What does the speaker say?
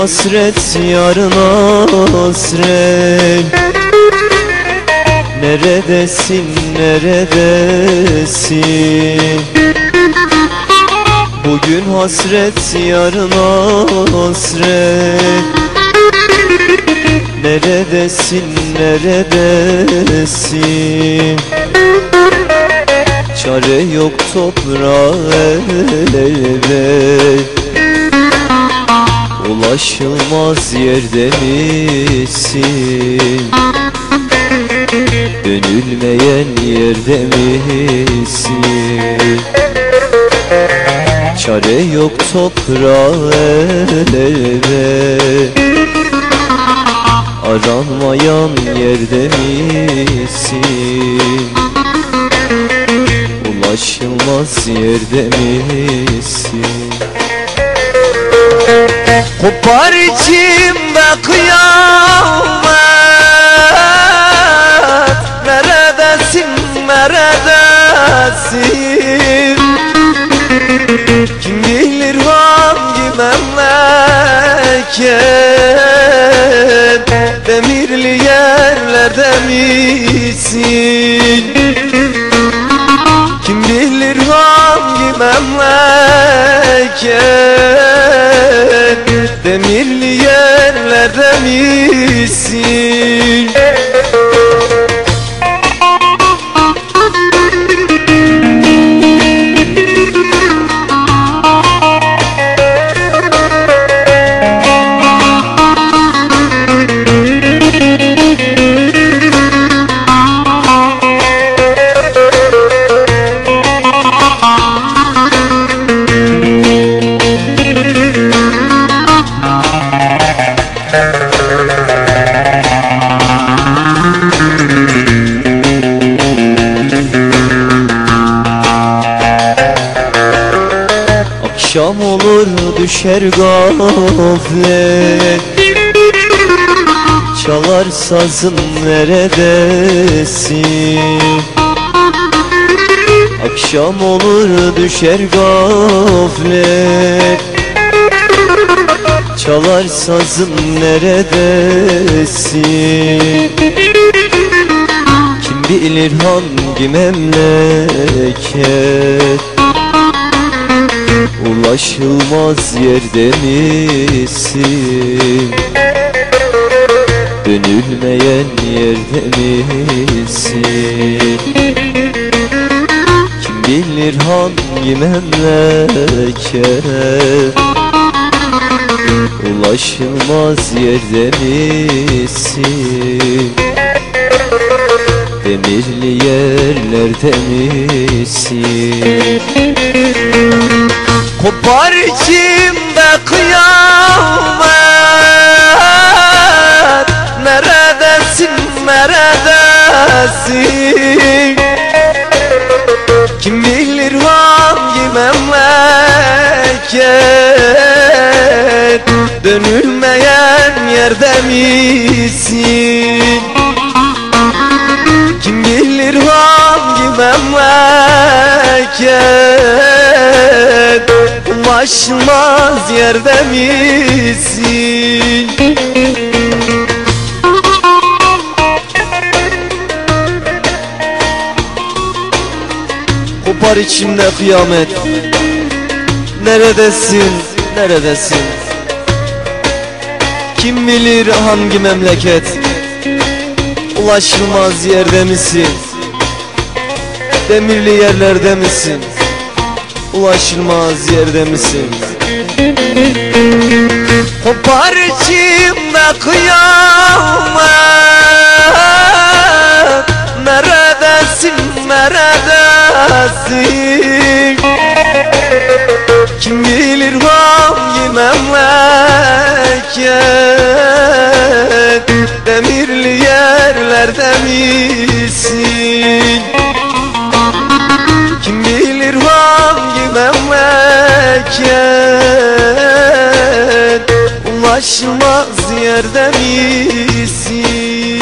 hasret yarına hasret. Neredesin neredesin? Bugün hasret yarına hasret. Neredesin neredesin? Çare yok toprağa elbet Ulaşılmaz yerde misin? Dönülmeyen yerde misin? Çare yok toprağa elbet Aranmayan yerde misin? Ulaşılmaz yerde misin Kopar içimde kıyamet. Neredesin neredesin? Kim bilir hangi memleket? Demirli yerlerde misin? Kim bilir hangi memleket Demirli düşer gaflet Çalar sazın neredesin? Akşam olur düşer gaflet Çalar sazın neredesin? Kim bilir hangi memleket Ulaşılmaz yerde misin? Dönülmeyen yerde misin? Kim bilir hangi memleket Ulaşılmaz yerde misin? Demirli yerlerde misin Kopar içimde kıyamet. Neredesin neredesin? Kim bilir hangi memleket? Dönülmeyen yerde misin? Kim bilir hangi memleket Ulaşmaz yerde misin? Kopar içimde kıyamet. Neredesin, neredesin? Kim bilir hangi memleket? Ulaşılmaz yerde misin? Demirli yerlerde misin Ulaşılmaz yerde misin? Kopar içimde kıyamet. Neredesin neredesin? Kim bilir hangi memleket Demirli yerlerde misin giderken Ulaşılmaz yerde misin?